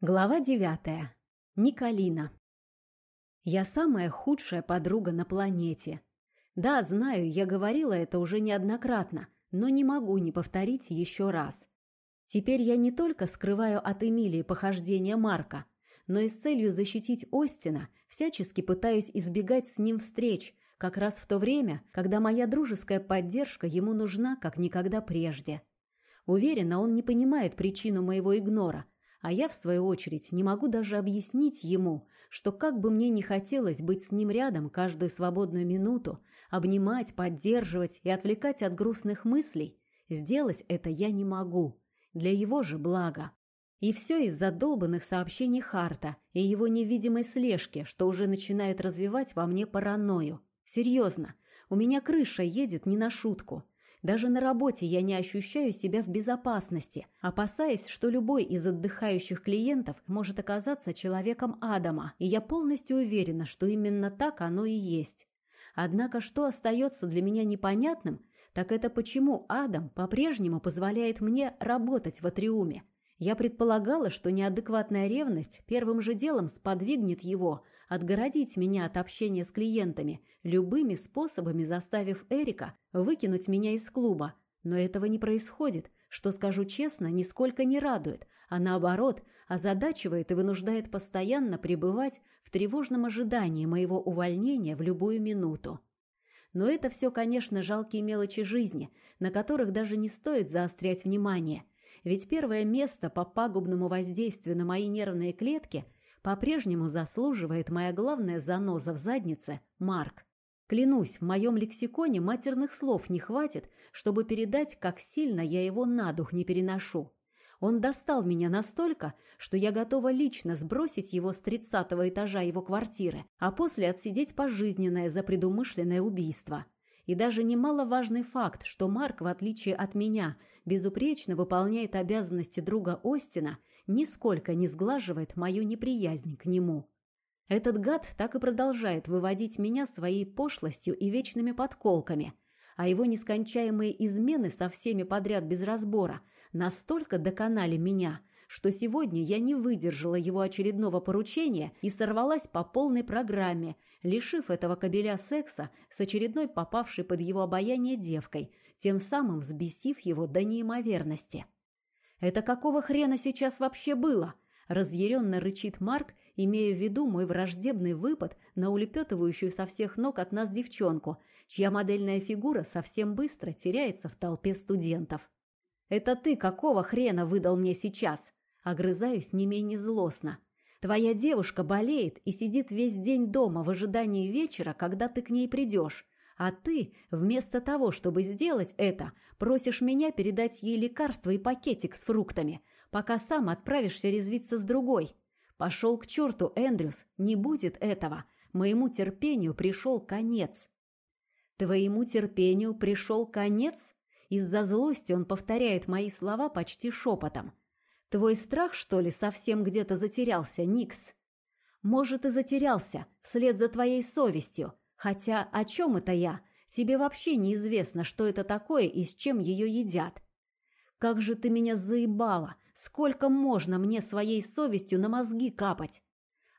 Глава девятая. Николина. Я самая худшая подруга на планете. Да, знаю, я говорила это уже неоднократно, но не могу не повторить еще раз. Теперь я не только скрываю от Эмилии похождения Марка, но и с целью защитить Остина всячески пытаюсь избегать с ним встреч, как раз в то время, когда моя дружеская поддержка ему нужна как никогда прежде. Уверена, он не понимает причину моего игнора – а я, в свою очередь, не могу даже объяснить ему, что как бы мне не хотелось быть с ним рядом каждую свободную минуту, обнимать, поддерживать и отвлекать от грустных мыслей, сделать это я не могу. Для его же блага. И все из-за долбанных сообщений Харта и его невидимой слежки, что уже начинает развивать во мне паранойю. Серьезно, у меня крыша едет не на шутку. Даже на работе я не ощущаю себя в безопасности, опасаясь, что любой из отдыхающих клиентов может оказаться человеком Адама, и я полностью уверена, что именно так оно и есть. Однако что остается для меня непонятным, так это почему Адам по-прежнему позволяет мне работать в Атриуме. Я предполагала, что неадекватная ревность первым же делом сподвигнет его отгородить меня от общения с клиентами, любыми способами заставив Эрика выкинуть меня из клуба. Но этого не происходит, что, скажу честно, нисколько не радует, а наоборот, озадачивает и вынуждает постоянно пребывать в тревожном ожидании моего увольнения в любую минуту. Но это все, конечно, жалкие мелочи жизни, на которых даже не стоит заострять внимание. Ведь первое место по пагубному воздействию на мои нервные клетки – по-прежнему заслуживает моя главная заноза в заднице – Марк. Клянусь, в моем лексиконе матерных слов не хватит, чтобы передать, как сильно я его на дух не переношу. Он достал меня настолько, что я готова лично сбросить его с тридцатого этажа его квартиры, а после отсидеть пожизненное за предумышленное убийство. И даже немаловажный факт, что Марк, в отличие от меня, безупречно выполняет обязанности друга Остина, нисколько не сглаживает мою неприязнь к нему. Этот гад так и продолжает выводить меня своей пошлостью и вечными подколками, а его нескончаемые измены со всеми подряд без разбора настолько доконали меня, что сегодня я не выдержала его очередного поручения и сорвалась по полной программе, лишив этого кобеля секса с очередной попавшей под его обаяние девкой, тем самым взбесив его до неимоверности. Это какого хрена сейчас вообще было? Разъяренно рычит Марк, имея в виду мой враждебный выпад на улепетывающую со всех ног от нас девчонку, чья модельная фигура совсем быстро теряется в толпе студентов. «Это ты какого хрена выдал мне сейчас?» Огрызаюсь не менее злостно. «Твоя девушка болеет и сидит весь день дома в ожидании вечера, когда ты к ней придешь. А ты, вместо того, чтобы сделать это, просишь меня передать ей лекарство и пакетик с фруктами, пока сам отправишься резвиться с другой. Пошел к черту, Эндрюс, не будет этого. Моему терпению пришел конец. Твоему терпению пришел конец? Из-за злости он повторяет мои слова почти шепотом. Твой страх, что ли, совсем где-то затерялся, Никс? Может, и затерялся, вслед за твоей совестью, Хотя о чем это я? Тебе вообще неизвестно, что это такое и с чем ее едят. Как же ты меня заебала! Сколько можно мне своей совестью на мозги капать?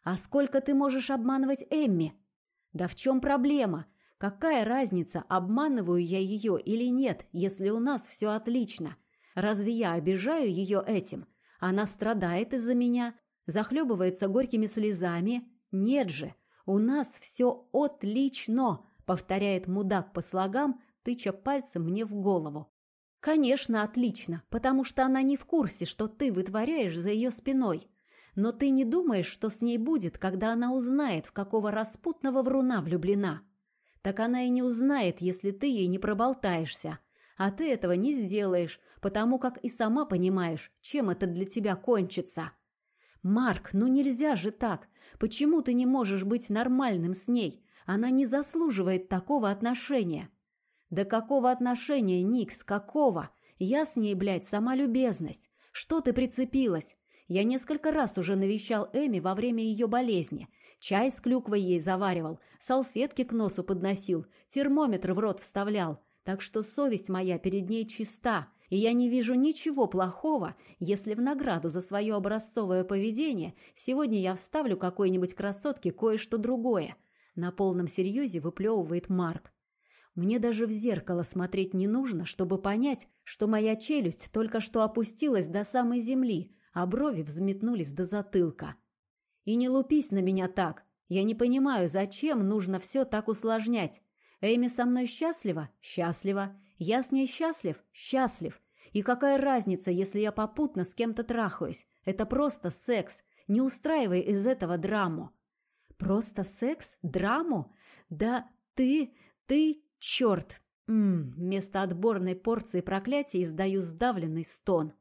А сколько ты можешь обманывать Эмми? Да в чем проблема? Какая разница, обманываю я ее или нет, если у нас все отлично? Разве я обижаю ее этим? Она страдает из-за меня, захлебывается горькими слезами? Нет же, «У нас все отлично!» — повторяет мудак по слогам, тыча пальцем мне в голову. «Конечно, отлично, потому что она не в курсе, что ты вытворяешь за ее спиной. Но ты не думаешь, что с ней будет, когда она узнает, в какого распутного вруна влюблена? Так она и не узнает, если ты ей не проболтаешься. А ты этого не сделаешь, потому как и сама понимаешь, чем это для тебя кончится». «Марк, ну нельзя же так! Почему ты не можешь быть нормальным с ней? Она не заслуживает такого отношения!» «Да какого отношения, Никс, какого? Я с ней, блядь, сама любезность. Что ты прицепилась? Я несколько раз уже навещал Эми во время ее болезни. Чай с клюквой ей заваривал, салфетки к носу подносил, термометр в рот вставлял. Так что совесть моя перед ней чиста. И я не вижу ничего плохого, если в награду за свое образцовое поведение сегодня я вставлю какой-нибудь красотке кое-что другое. На полном серьезе выплевывает Марк. Мне даже в зеркало смотреть не нужно, чтобы понять, что моя челюсть только что опустилась до самой земли, а брови взметнулись до затылка. И не лупись на меня так. Я не понимаю, зачем нужно все так усложнять. Эми со мной счастлива? Счастлива. Я с ней счастлив? Счастлив. И какая разница, если я попутно с кем-то трахаюсь? Это просто секс. Не устраивай из этого драму. Просто секс? Драму? Да ты, ты, черт! М вместо отборной порции проклятия издаю сдавленный стон.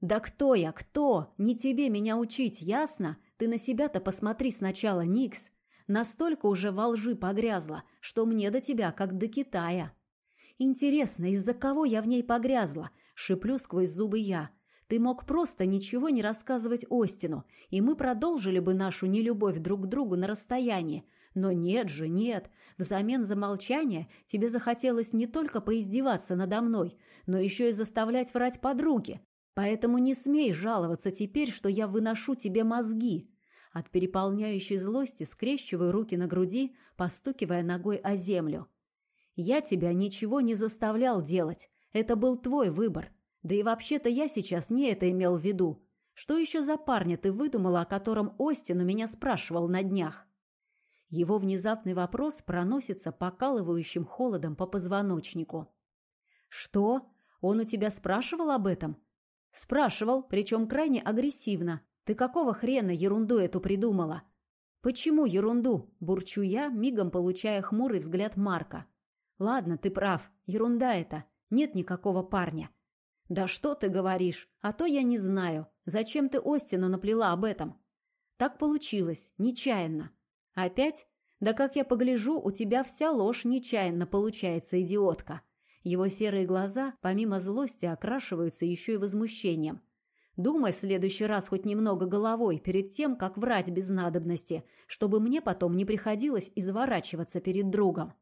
«Да кто я, кто? Не тебе меня учить, ясно? Ты на себя-то посмотри сначала, Никс. Настолько уже во лжи погрязла, что мне до тебя, как до Китая. Интересно, из-за кого я в ней погрязла? Шиплю сквозь зубы я. Ты мог просто ничего не рассказывать Остину, и мы продолжили бы нашу нелюбовь друг к другу на расстоянии. Но нет же, нет. Взамен за молчание тебе захотелось не только поиздеваться надо мной, но еще и заставлять врать подруге. Поэтому не смей жаловаться теперь, что я выношу тебе мозги. От переполняющей злости скрещиваю руки на груди, постукивая ногой о землю. «Я тебя ничего не заставлял делать. Это был твой выбор. Да и вообще-то я сейчас не это имел в виду. Что еще за парня ты выдумала, о котором Остин у меня спрашивал на днях?» Его внезапный вопрос проносится покалывающим холодом по позвоночнику. «Что? Он у тебя спрашивал об этом?» «Спрашивал, причем крайне агрессивно. Ты какого хрена ерунду эту придумала? Почему ерунду? Бурчу я, мигом получая хмурый взгляд Марка. Ладно, ты прав. Ерунда это. Нет никакого парня. Да что ты говоришь? А то я не знаю. Зачем ты Остину наплела об этом? Так получилось, нечаянно. Опять? Да как я погляжу, у тебя вся ложь нечаянно получается, идиотка. Его серые глаза, помимо злости, окрашиваются еще и возмущением. Думай в следующий раз хоть немного головой перед тем, как врать без надобности, чтобы мне потом не приходилось изворачиваться перед другом.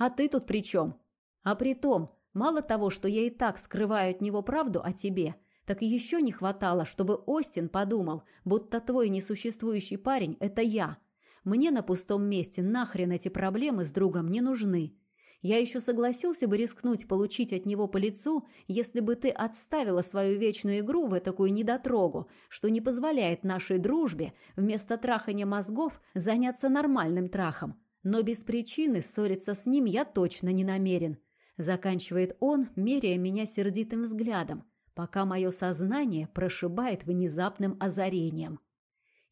А ты тут при чем? А при том, мало того, что я и так скрываю от него правду о тебе, так еще не хватало, чтобы Остин подумал, будто твой несуществующий парень – это я. Мне на пустом месте нахрен эти проблемы с другом не нужны. Я еще согласился бы рискнуть получить от него по лицу, если бы ты отставила свою вечную игру в такую недотрогу, что не позволяет нашей дружбе вместо трахания мозгов заняться нормальным трахом. Но без причины ссориться с ним я точно не намерен. Заканчивает он, меряя меня сердитым взглядом, пока мое сознание прошибает внезапным озарением.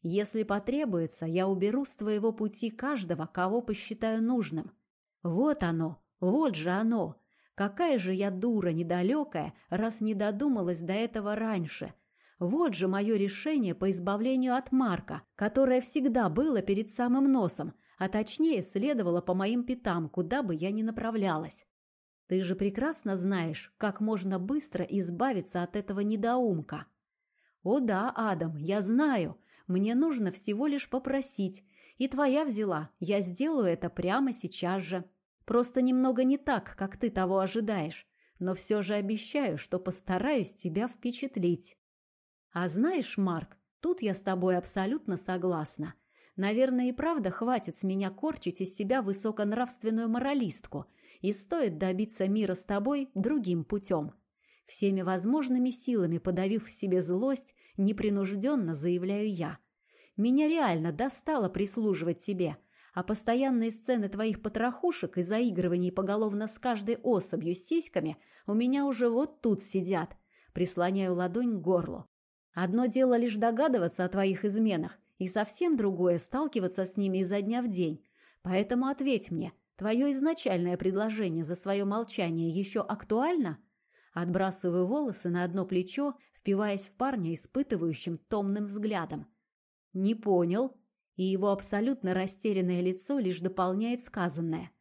Если потребуется, я уберу с твоего пути каждого, кого посчитаю нужным. Вот оно, вот же оно. Какая же я дура недалекая, раз не додумалась до этого раньше. Вот же мое решение по избавлению от Марка, которое всегда было перед самым носом, а точнее следовало по моим пятам, куда бы я ни направлялась. Ты же прекрасно знаешь, как можно быстро избавиться от этого недоумка. О да, Адам, я знаю. Мне нужно всего лишь попросить, и твоя взяла. Я сделаю это прямо сейчас же. Просто немного не так, как ты того ожидаешь. Но все же обещаю, что постараюсь тебя впечатлить. А знаешь, Марк, тут я с тобой абсолютно согласна. Наверное, и правда хватит с меня корчить из себя высоконравственную моралистку, и стоит добиться мира с тобой другим путем. Всеми возможными силами подавив в себе злость, непринужденно заявляю я – меня реально достало прислуживать тебе, а постоянные сцены твоих потрохушек и заигрываний поголовно с каждой особью сиськами у меня уже вот тут сидят. Прислоняю ладонь к горлу. Одно дело лишь догадываться о твоих изменах, и совсем другое сталкиваться с ними изо дня в день. Поэтому ответь мне, твое изначальное предложение за свое молчание еще актуально? Отбрасываю волосы на одно плечо, впиваясь в парня испытывающим томным взглядом. «Не понял». И его абсолютно растерянное лицо лишь дополняет сказанное.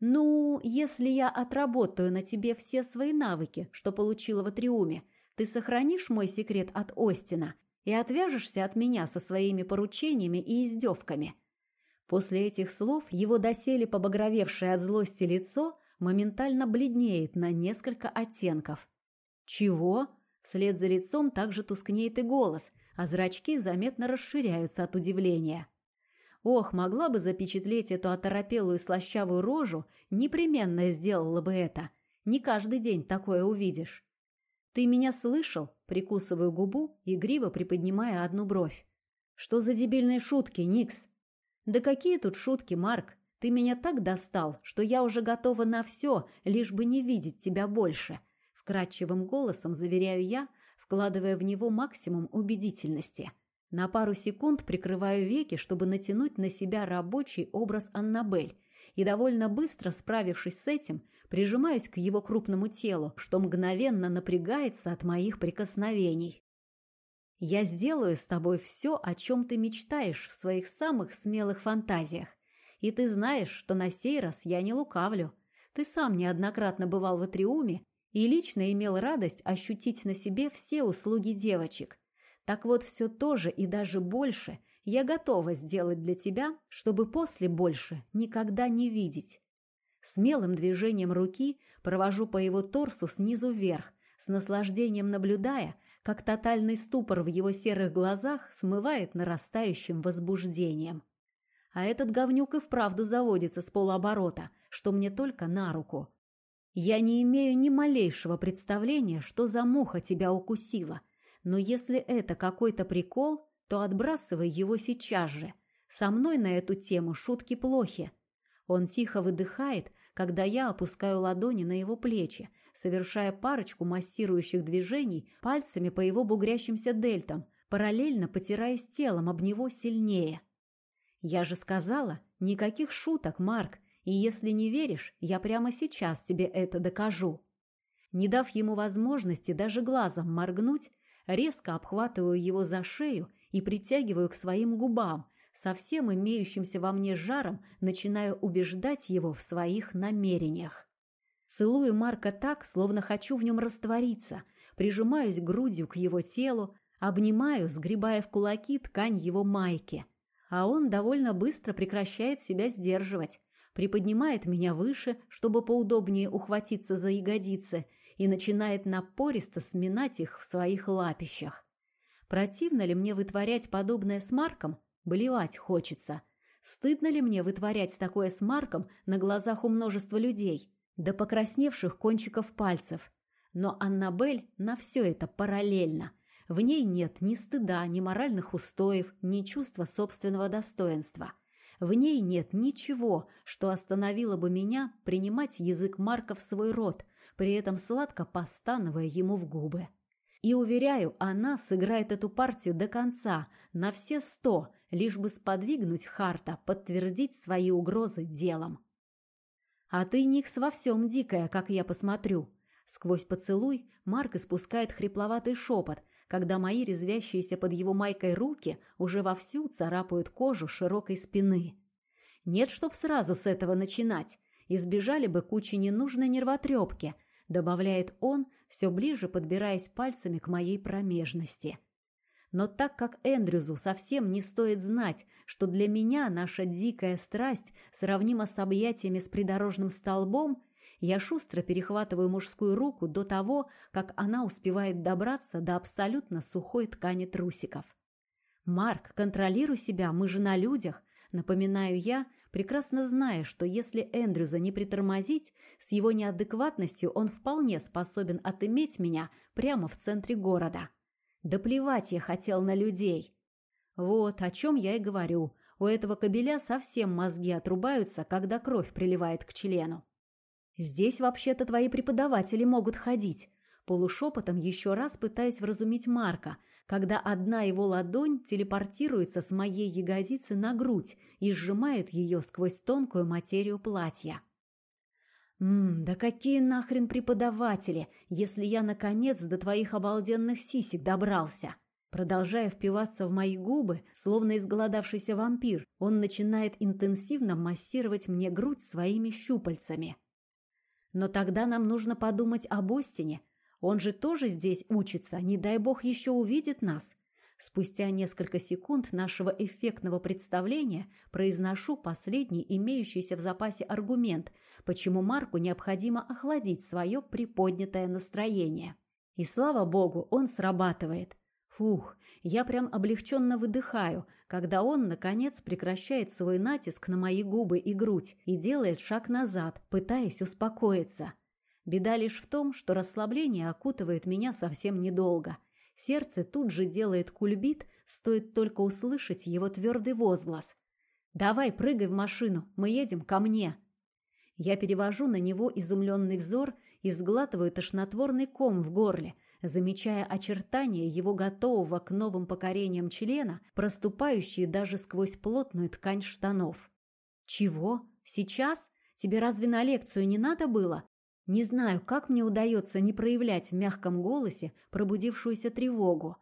«Ну, если я отработаю на тебе все свои навыки, что получила в Атриуме, ты сохранишь мой секрет от Остина и отвяжешься от меня со своими поручениями и издевками». После этих слов его доселе побагровевшее от злости лицо моментально бледнеет на несколько оттенков. «Чего?» Вслед за лицом также тускнеет и голос, а зрачки заметно расширяются от удивления. Ох, могла бы запечатлеть эту оторопелую слащавую рожу, непременно сделала бы это. Не каждый день такое увидишь. «Ты меня слышал?» – прикусываю губу, игриво приподнимая одну бровь. «Что за дебильные шутки, Никс?» «Да какие тут шутки, Марк? Ты меня так достал, что я уже готова на все, лишь бы не видеть тебя больше», – вкрадчивым голосом заверяю я, вкладывая в него максимум убедительности. На пару секунд прикрываю веки, чтобы натянуть на себя рабочий образ Аннабель, и довольно быстро, справившись с этим, прижимаюсь к его крупному телу, что мгновенно напрягается от моих прикосновений. Я сделаю с тобой все, о чем ты мечтаешь в своих самых смелых фантазиях. И ты знаешь, что на сей раз я не лукавлю. Ты сам неоднократно бывал в Атриуме и лично имел радость ощутить на себе все услуги девочек. Так вот, все то же и даже больше я готова сделать для тебя, чтобы после больше никогда не видеть. Смелым движением руки провожу по его торсу снизу вверх, с наслаждением наблюдая, как тотальный ступор в его серых глазах смывает нарастающим возбуждением. А этот говнюк и вправду заводится с полуоборота, что мне только на руку. Я не имею ни малейшего представления, что за муха тебя укусила, но если это какой-то прикол, то отбрасывай его сейчас же. Со мной на эту тему шутки плохи. Он тихо выдыхает, когда я опускаю ладони на его плечи, совершая парочку массирующих движений пальцами по его бугрящимся дельтам, параллельно потираясь телом об него сильнее. «Я же сказала, никаких шуток, Марк, и если не веришь, я прямо сейчас тебе это докажу». Не дав ему возможности даже глазом моргнуть, резко обхватываю его за шею и притягиваю к своим губам, со всем имеющимся во мне жаром начинаю убеждать его в своих намерениях. Целую Марка так, словно хочу в нем раствориться, прижимаюсь грудью к его телу, обнимаю, сгребая в кулаки ткань его майки. А он довольно быстро прекращает себя сдерживать, приподнимает меня выше, чтобы поудобнее ухватиться за ягодицы, и начинает напористо сминать их в своих лапищах. Противно ли мне вытворять подобное с Марком? Блевать хочется. Стыдно ли мне вытворять такое с Марком на глазах у множества людей, до покрасневших кончиков пальцев? Но Аннабель на все это параллельно. В ней нет ни стыда, ни моральных устоев, ни чувства собственного достоинства. В ней нет ничего, что остановило бы меня принимать язык Марка в свой рот, при этом сладко постановая ему в губы. И, уверяю, она сыграет эту партию до конца, на все сто, лишь бы сподвигнуть Харта подтвердить свои угрозы делом. «А ты, Никс, во всем дикая, как я посмотрю». Сквозь поцелуй Марк испускает хрипловатый шепот, когда мои резвящиеся под его майкой руки уже вовсю царапают кожу широкой спины. Нет, чтоб сразу с этого начинать. Избежали бы кучи ненужной нервотрепки, добавляет он, все ближе подбираясь пальцами к моей промежности. Но так как Эндрюзу совсем не стоит знать, что для меня наша дикая страсть сравнима с объятиями с придорожным столбом, я шустро перехватываю мужскую руку до того, как она успевает добраться до абсолютно сухой ткани трусиков. «Марк, контролируй себя, мы же на людях», напоминаю я, прекрасно зная, что если Эндрюза не притормозить, с его неадекватностью он вполне способен отыметь меня прямо в центре города. Да плевать я хотел на людей. Вот о чем я и говорю. У этого кобеля совсем мозги отрубаются, когда кровь приливает к члену. Здесь вообще-то твои преподаватели могут ходить. Полушепотом еще раз пытаюсь вразумить Марка, когда одна его ладонь телепортируется с моей ягодицы на грудь и сжимает ее сквозь тонкую материю платья. «Ммм, да какие нахрен преподаватели, если я, наконец, до твоих обалденных сисек добрался!» Продолжая впиваться в мои губы, словно изголодавшийся вампир, он начинает интенсивно массировать мне грудь своими щупальцами. Но тогда нам нужно подумать об Остине. Он же тоже здесь учится, не дай бог еще увидит нас. Спустя несколько секунд нашего эффектного представления произношу последний имеющийся в запасе аргумент, почему Марку необходимо охладить свое приподнятое настроение. И слава богу, он срабатывает. Фух, я прям облегченно выдыхаю, когда он, наконец, прекращает свой натиск на мои губы и грудь и делает шаг назад, пытаясь успокоиться. Беда лишь в том, что расслабление окутывает меня совсем недолго. Сердце тут же делает кульбит, стоит только услышать его твердый возглас. «Давай, прыгай в машину, мы едем ко мне!» Я перевожу на него изумленный взор и сглатываю тошнотворный ком в горле, замечая очертания его готового к новым покорениям члена, проступающие даже сквозь плотную ткань штанов. «Чего? Сейчас? Тебе разве на лекцию не надо было?» Не знаю, как мне удается не проявлять в мягком голосе пробудившуюся тревогу.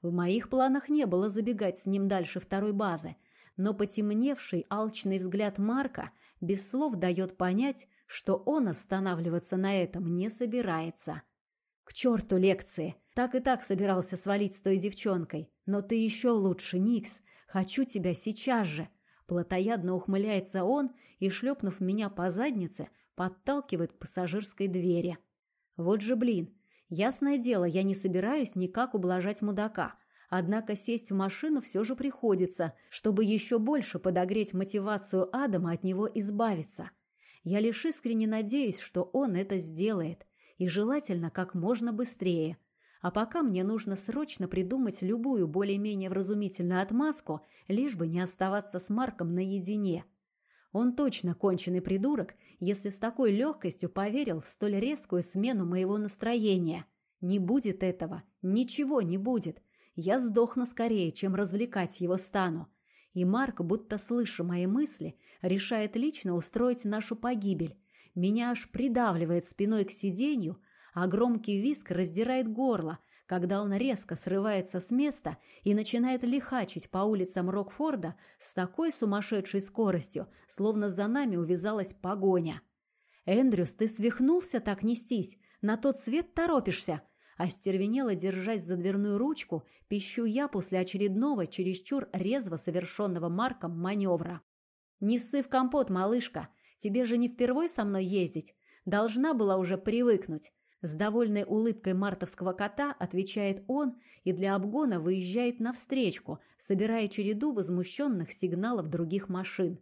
В моих планах не было забегать с ним дальше второй базы, но потемневший алчный взгляд Марка без слов дает понять, что он останавливаться на этом не собирается. К черту лекции! Так и так собирался свалить с той девчонкой. Но ты еще лучше, Никс. Хочу тебя сейчас же. Платоядно ухмыляется он и, шлепнув меня по заднице, подталкивает к пассажирской двери. Вот же блин. Ясное дело, я не собираюсь никак ублажать мудака. Однако сесть в машину все же приходится, чтобы еще больше подогреть мотивацию Адама от него избавиться. Я лишь искренне надеюсь, что он это сделает. И желательно как можно быстрее. А пока мне нужно срочно придумать любую более-менее вразумительную отмазку, лишь бы не оставаться с Марком наедине. Он точно конченый придурок, если с такой легкостью поверил в столь резкую смену моего настроения. Не будет этого. Ничего не будет. Я сдохну скорее, чем развлекать его стану. И Марк, будто слыша мои мысли, решает лично устроить нашу погибель. Меня аж придавливает спиной к сиденью, а громкий виск раздирает горло, когда он резко срывается с места и начинает лихачить по улицам Рокфорда с такой сумасшедшей скоростью, словно за нами увязалась погоня. «Эндрюс, ты свихнулся так нестись? На тот свет торопишься?» Остервенело, держась за дверную ручку, пищу я после очередного, чересчур резво совершенного Марком маневра. «Не ссы в компот, малышка! Тебе же не впервой со мной ездить. Должна была уже привыкнуть. С довольной улыбкой мартовского кота отвечает он и для обгона выезжает навстречку, собирая череду возмущенных сигналов других машин.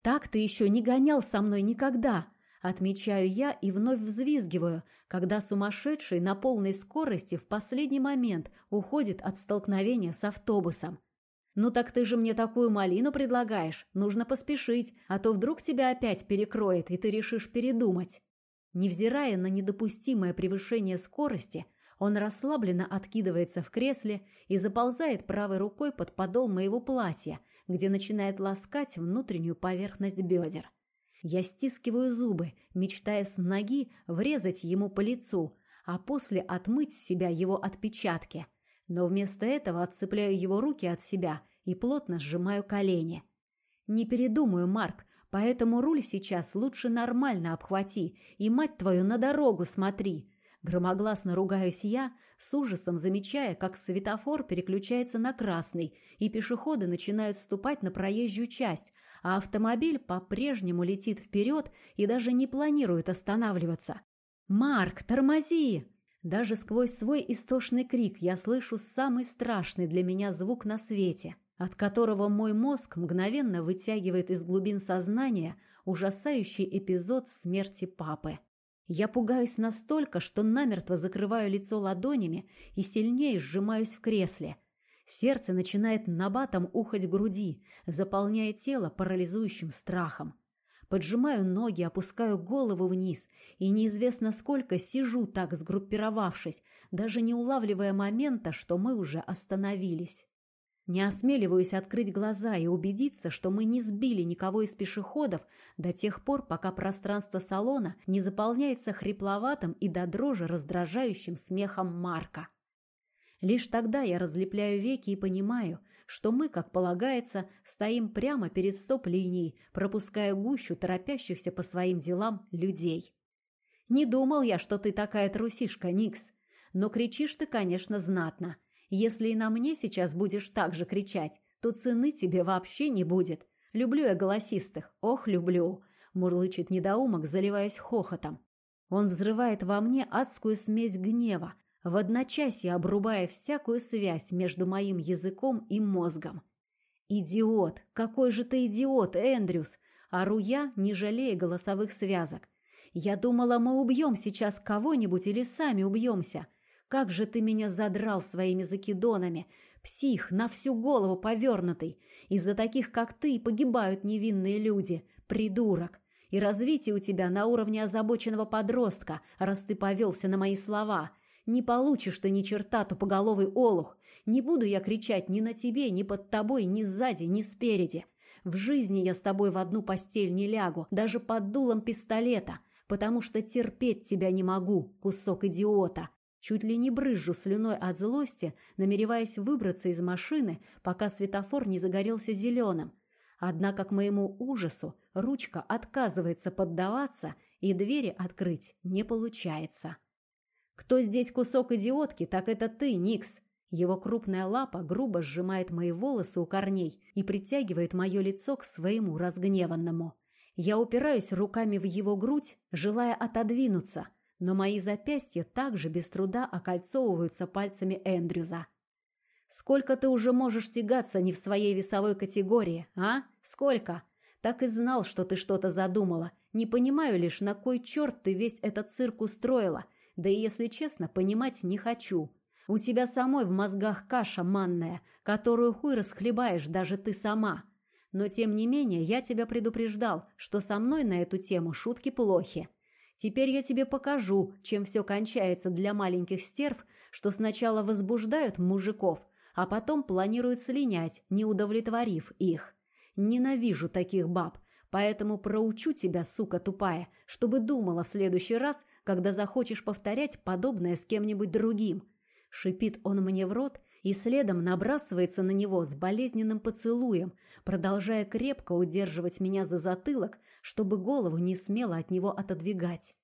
«Так ты еще не гонял со мной никогда!» Отмечаю я и вновь взвизгиваю, когда сумасшедший на полной скорости в последний момент уходит от столкновения с автобусом. «Ну так ты же мне такую малину предлагаешь. Нужно поспешить, а то вдруг тебя опять перекроет, и ты решишь передумать». Невзирая на недопустимое превышение скорости, он расслабленно откидывается в кресле и заползает правой рукой под подол моего платья, где начинает ласкать внутреннюю поверхность бедер. Я стискиваю зубы, мечтая с ноги врезать ему по лицу, а после отмыть с себя его отпечатки. Но вместо этого отцепляю его руки от себя и плотно сжимаю колени. Не передумаю, Марк, Поэтому руль сейчас лучше нормально обхвати и, мать твою, на дорогу смотри. Громогласно ругаюсь я, с ужасом замечая, как светофор переключается на красный, и пешеходы начинают ступать на проезжую часть, а автомобиль по-прежнему летит вперед и даже не планирует останавливаться. «Марк, тормози!» Даже сквозь свой истошный крик я слышу самый страшный для меня звук на свете – от которого мой мозг мгновенно вытягивает из глубин сознания ужасающий эпизод смерти папы. Я пугаюсь настолько, что намертво закрываю лицо ладонями и сильнее сжимаюсь в кресле. Сердце начинает набатом ухать груди, заполняя тело парализующим страхом. Поджимаю ноги, опускаю голову вниз и неизвестно сколько сижу так сгруппировавшись, даже не улавливая момента, что мы уже остановились. Не осмеливаюсь открыть глаза и убедиться, что мы не сбили никого из пешеходов до тех пор, пока пространство салона не заполняется хрипловатым и до дрожи раздражающим смехом Марка. Лишь тогда я разлепляю веки и понимаю, что мы, как полагается, стоим прямо перед стоп-линией, пропуская гущу торопящихся по своим делам людей. Не думал я, что ты такая трусишка, Никс, но кричишь ты, конечно, знатно – если и на мне сейчас будешь так же кричать, то цены тебе вообще не будет. Люблю я голосистых, ох, люблю!» Мурлычет недоумок, заливаясь хохотом. Он взрывает во мне адскую смесь гнева, в одночасье обрубая всякую связь между моим языком и мозгом. «Идиот! Какой же ты идиот, Эндрюс!» Ору я, не жалея голосовых связок. «Я думала, мы убьем сейчас кого-нибудь или сами убьемся. Как же ты меня задрал своими закидонами! Псих, на всю голову повернутый! Из-за таких, как ты, погибают невинные люди. Придурок! И развитие у тебя на уровне озабоченного подростка, раз ты повелся на мои слова. Не получишь ты ни черта, тупоголовый олух. Не буду я кричать ни на тебе, ни под тобой, ни сзади, ни спереди. В жизни я с тобой в одну постель не лягу, даже под дулом пистолета, потому что терпеть тебя не могу, кусок идиота. Чуть ли не брызжу слюной от злости, намереваясь выбраться из машины, пока светофор не загорелся зеленым. Однако, к моему ужасу, ручка отказывается поддаваться, и двери открыть не получается. «Кто здесь кусок идиотки, так это ты, Никс!» Его крупная лапа грубо сжимает мои волосы у корней и притягивает мое лицо к своему разгневанному. Я упираюсь руками в его грудь, желая отодвинуться, но мои запястья также без труда окольцовываются пальцами Эндрюза. «Сколько ты уже можешь тягаться не в своей весовой категории, а? Сколько? Так и знал, что ты что-то задумала. Не понимаю лишь, на кой черт ты весь этот цирк устроила. Да и, если честно, понимать не хочу. У тебя самой в мозгах каша манная, которую хуй расхлебаешь даже ты сама. Но, тем не менее, я тебя предупреждал, что со мной на эту тему шутки плохи. Теперь я тебе покажу, чем все кончается для маленьких стерв, что сначала возбуждают мужиков, а потом планируют слинять, не удовлетворив их. Ненавижу таких баб, поэтому проучу тебя, сука тупая, чтобы думала в следующий раз, когда захочешь повторять подобное с кем-нибудь другим. Шипит он мне в рот и следом набрасывается на него с болезненным поцелуем, продолжая крепко удерживать меня за затылок, чтобы голову не смело от него отодвигать.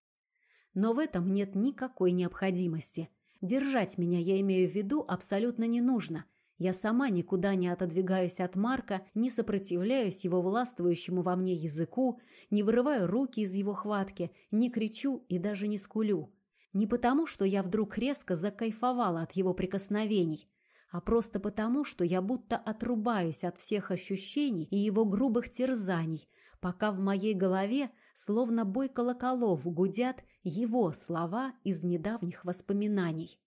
Но в этом нет никакой необходимости. Держать меня, я имею в виду, абсолютно не нужно. Я сама никуда не отодвигаюсь от Марка, не сопротивляюсь его властвующему во мне языку, не вырываю руки из его хватки, не кричу и даже не скулю. Не потому, что я вдруг резко закайфовала от его прикосновений, а просто потому, что я будто отрубаюсь от всех ощущений и его грубых терзаний, пока в моей голове, словно бой колоколов, гудят его слова из недавних воспоминаний.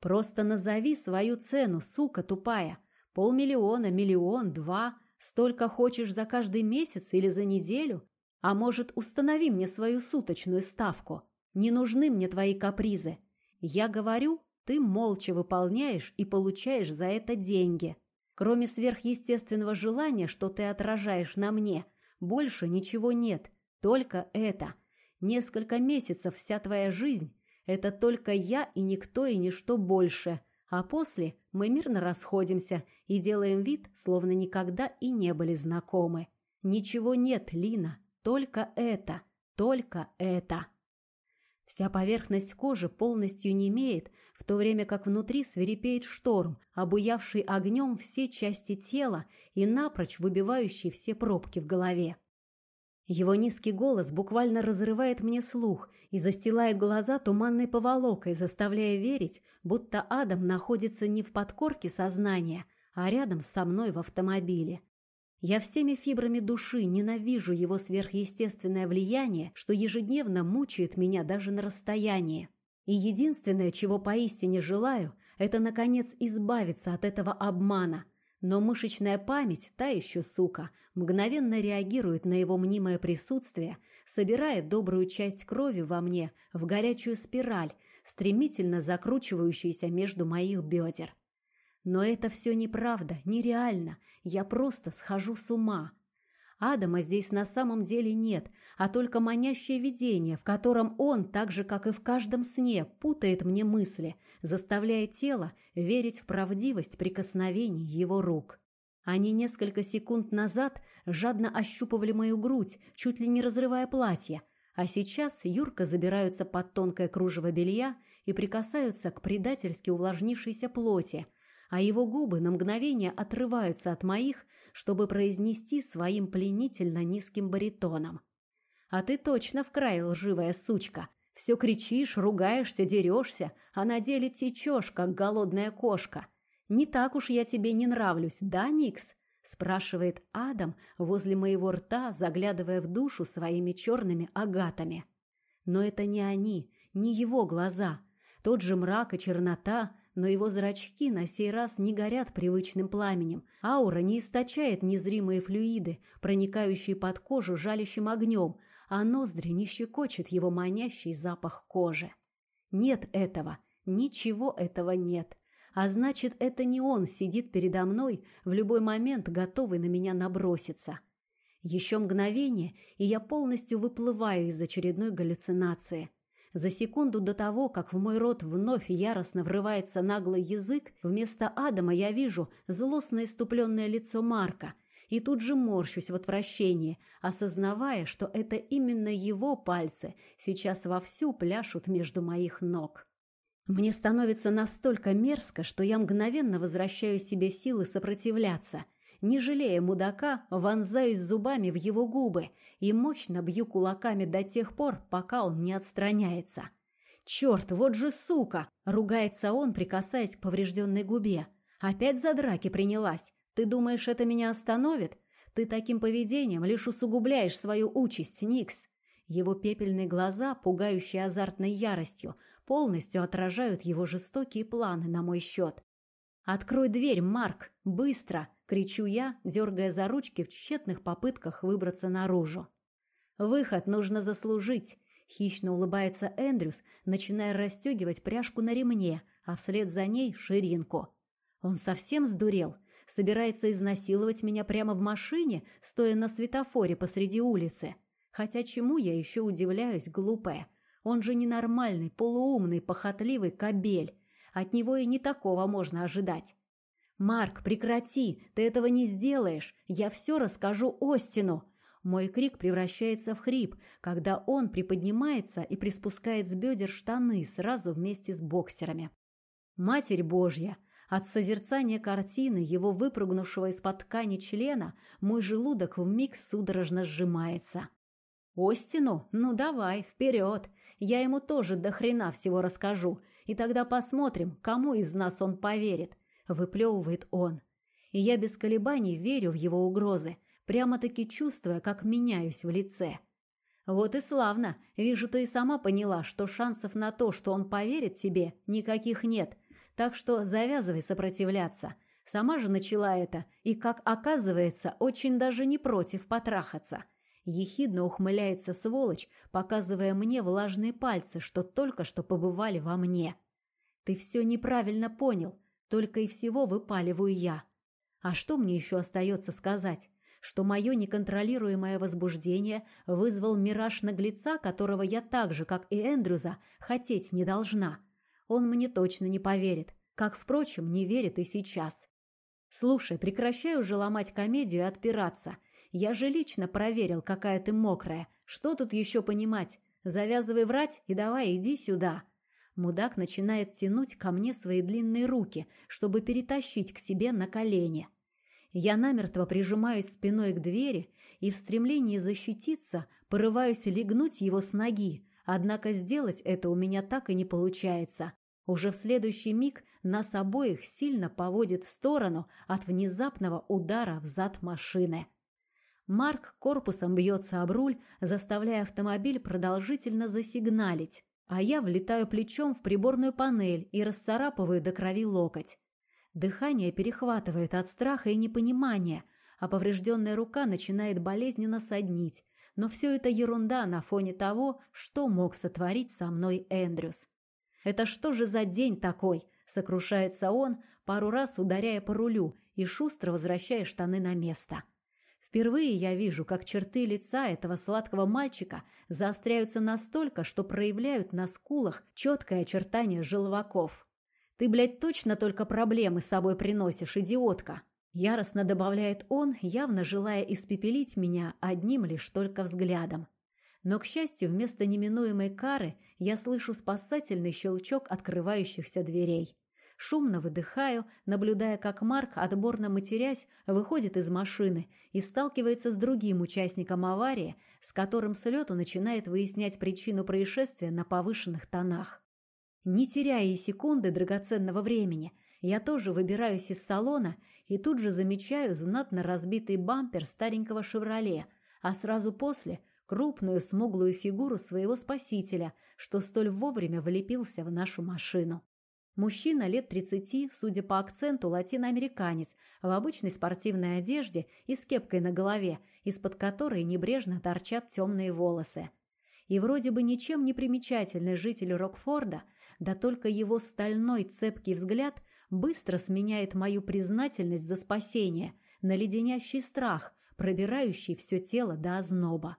«Просто назови свою цену, сука тупая. Полмиллиона, миллион, два. Столько хочешь за каждый месяц или за неделю? А может, установи мне свою суточную ставку?» Не нужны мне твои капризы. Я говорю, ты молча выполняешь и получаешь за это деньги. Кроме сверхъестественного желания, что ты отражаешь на мне, больше ничего нет. Только это. Несколько месяцев вся твоя жизнь – это только я и никто и ничто больше. А после мы мирно расходимся и делаем вид, словно никогда и не были знакомы. Ничего нет, Лина, только это, только это. Вся поверхность кожи полностью немеет, в то время как внутри свирепеет шторм, обуявший огнем все части тела и напрочь выбивающий все пробки в голове. Его низкий голос буквально разрывает мне слух и застилает глаза туманной поволокой, заставляя верить, будто Адам находится не в подкорке сознания, а рядом со мной в автомобиле. Я всеми фибрами души ненавижу его сверхъестественное влияние, что ежедневно мучает меня даже на расстоянии. И единственное, чего поистине желаю, это, наконец, избавиться от этого обмана. Но мышечная память, та еще сука, мгновенно реагирует на его мнимое присутствие, собирает добрую часть крови во мне в горячую спираль, стремительно закручивающуюся между моих бедер. Но это все неправда, нереально. Я просто схожу с ума. Адама здесь на самом деле нет, а только манящее видение, в котором он, так же, как и в каждом сне, путает мне мысли, заставляя тело верить в правдивость прикосновений его рук. Они несколько секунд назад жадно ощупывали мою грудь, чуть ли не разрывая платье, а сейчас Юрка забираются под тонкое кружево белья и прикасаются к предательски увлажнившейся плоти – а его губы на мгновение отрываются от моих, чтобы произнести своим пленительно низким баритоном. «А ты точно в край лживая сучка. Все кричишь, ругаешься, дерешься, а на деле течешь, как голодная кошка. Не так уж я тебе не нравлюсь, да, Никс?» спрашивает Адам возле моего рта, заглядывая в душу своими черными агатами. Но это не они, не его глаза. Тот же мрак и чернота, но его зрачки на сей раз не горят привычным пламенем. Аура не источает незримые флюиды, проникающие под кожу жалящим огнем, а ноздри не щекочет его манящий запах кожи. Нет этого, ничего этого нет. А значит, это не он сидит передо мной, в любой момент готовый на меня наброситься. Еще мгновение, и я полностью выплываю из очередной галлюцинации. За секунду до того, как в мой рот вновь яростно врывается наглый язык, вместо Адама я вижу злостно иступленное лицо Марка и тут же морщусь в отвращении, осознавая, что это именно его пальцы сейчас вовсю пляшут между моих ног. Мне становится настолько мерзко, что я мгновенно возвращаю себе силы сопротивляться. Не жалея мудака, вонзаюсь зубами в его губы и мощно бью кулаками до тех пор, пока он не отстраняется. «Черт, вот же сука!» — ругается он, прикасаясь к поврежденной губе. «Опять за драки принялась. Ты думаешь, это меня остановит? Ты таким поведением лишь усугубляешь свою участь, Никс». Его пепельные глаза, пугающие азартной яростью, полностью отражают его жестокие планы на мой счет. «Открой дверь, Марк! Быстро!» — кричу я, дергая за ручки в тщетных попытках выбраться наружу. «Выход нужно заслужить!» — хищно улыбается Эндрюс, начиная расстегивать пряжку на ремне, а вслед за ней ширинку. Он совсем сдурел? Собирается изнасиловать меня прямо в машине, стоя на светофоре посреди улицы? Хотя чему я еще удивляюсь, глупая? Он же ненормальный, полуумный, похотливый кобель. От него и не такого можно ожидать. «Марк, прекрати! Ты этого не сделаешь! Я все расскажу Остину!» Мой крик превращается в хрип, когда он приподнимается и приспускает с бедер штаны сразу вместе с боксерами. Матерь Божья! От созерцания картины, его выпрыгнувшего из-под ткани члена, мой желудок вмиг судорожно сжимается. «Остину? Ну давай, вперед! Я ему тоже до хрена всего расскажу, и тогда посмотрим, кому из нас он поверит», — выплевывает он. И я без колебаний верю в его угрозы, прямо-таки чувствуя, как меняюсь в лице. Вот и славно. Вижу, ты и сама поняла, что шансов на то, что он поверит тебе, никаких нет. Так что завязывай сопротивляться. Сама же начала это, и, как оказывается, очень даже не против потрахаться. Ехидно ухмыляется сволочь, показывая мне влажные пальцы, что только что побывали во мне. Ты все неправильно понял, только и всего выпаливаю я. А что мне еще остается сказать? Что мое неконтролируемое возбуждение вызвал мираж наглеца, которого я так же, как и Эндрюза, хотеть не должна. Он мне точно не поверит, как, впрочем, не верит и сейчас. Слушай, прекращай уже ломать комедию и отпираться – я же лично проверил, какая ты мокрая. Что тут еще понимать? Завязывай врать и давай иди сюда. Мудак начинает тянуть ко мне свои длинные руки, чтобы перетащить к себе на колени. Я намертво прижимаюсь спиной к двери и в стремлении защититься порываюсь легнуть его с ноги, однако сделать это у меня так и не получается. Уже в следующий миг нас обоих сильно поводит в сторону от внезапного удара в зад машины. Марк корпусом бьется об руль, заставляя автомобиль продолжительно засигналить, а я влетаю плечом в приборную панель и расцарапываю до крови локоть. Дыхание перехватывает от страха и непонимания, а поврежденная рука начинает болезненно соднить, но все это ерунда на фоне того, что мог сотворить со мной Эндрюс. «Это что же за день такой?» – сокрушается он, пару раз ударяя по рулю и шустро возвращая штаны на место. Впервые я вижу, как черты лица этого сладкого мальчика заостряются настолько, что проявляют на скулах четкое очертание желваков. «Ты, блядь, точно только проблемы с собой приносишь, идиотка!» Яростно добавляет он, явно желая испепелить меня одним лишь только взглядом. Но, к счастью, вместо неминуемой кары я слышу спасательный щелчок открывающихся дверей. Шумно выдыхаю, наблюдая, как Марк, отборно матерясь, выходит из машины и сталкивается с другим участником аварии, с которым с лету начинает выяснять причину происшествия на повышенных тонах. Не теряя и секунды драгоценного времени, я тоже выбираюсь из салона и тут же замечаю знатно разбитый бампер старенького «Шевроле», а сразу после – крупную смуглую фигуру своего спасителя, что столь вовремя влепился в нашу машину. Мужчина лет 30, судя по акценту, латиноамериканец, в обычной спортивной одежде и с кепкой на голове, из-под которой небрежно торчат темные волосы. И вроде бы ничем не примечательный житель Рокфорда, да только его стальной цепкий взгляд быстро сменяет мою признательность за спасение на леденящий страх, пробирающий все тело до озноба.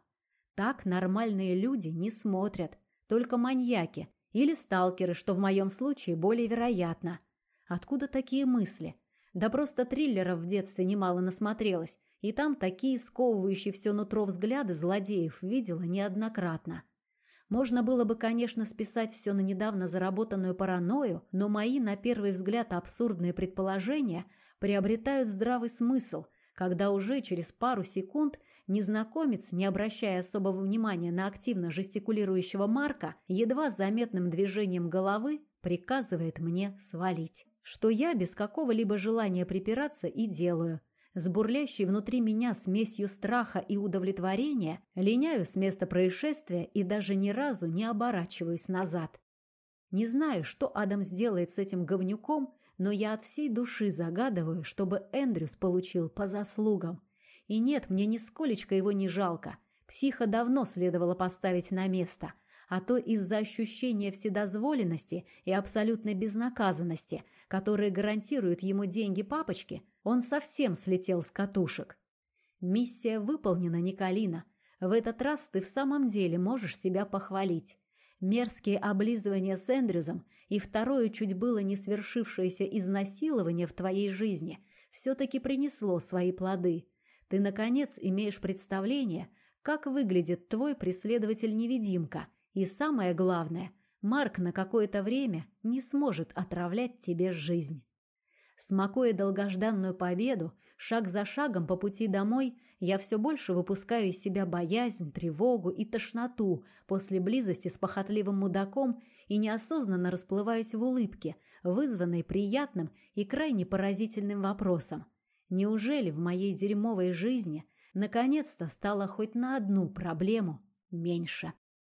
Так нормальные люди не смотрят, только маньяки, или сталкеры, что в моем случае более вероятно. Откуда такие мысли? Да просто триллеров в детстве немало насмотрелась, и там такие сковывающие все нутро взгляды злодеев видела неоднократно. Можно было бы, конечно, списать все на недавно заработанную паранойю, но мои, на первый взгляд, абсурдные предположения приобретают здравый смысл, когда уже через пару секунд Незнакомец, не обращая особого внимания на активно жестикулирующего Марка, едва заметным движением головы приказывает мне свалить. Что я без какого-либо желания припираться и делаю. С бурлящей внутри меня смесью страха и удовлетворения линяю с места происшествия и даже ни разу не оборачиваюсь назад. Не знаю, что Адам сделает с этим говнюком, но я от всей души загадываю, чтобы Эндрюс получил по заслугам. И нет, мне нисколечко его не жалко. Психа давно следовало поставить на место, а то из-за ощущения вседозволенности и абсолютной безнаказанности, которые гарантируют ему деньги папочки, он совсем слетел с катушек. Миссия выполнена, Николина. В этот раз ты в самом деле можешь себя похвалить. Мерзкие облизывания с Эндрюзом и второе чуть было не свершившееся изнасилование в твоей жизни все-таки принесло свои плоды – ты, наконец, имеешь представление, как выглядит твой преследователь-невидимка. И самое главное, Марк на какое-то время не сможет отравлять тебе жизнь. Смакуя долгожданную победу, шаг за шагом по пути домой, я все больше выпускаю из себя боязнь, тревогу и тошноту после близости с похотливым мудаком и неосознанно расплываюсь в улыбке, вызванной приятным и крайне поразительным вопросом – Неужели в моей дерьмовой жизни наконец-то стало хоть на одну проблему меньше?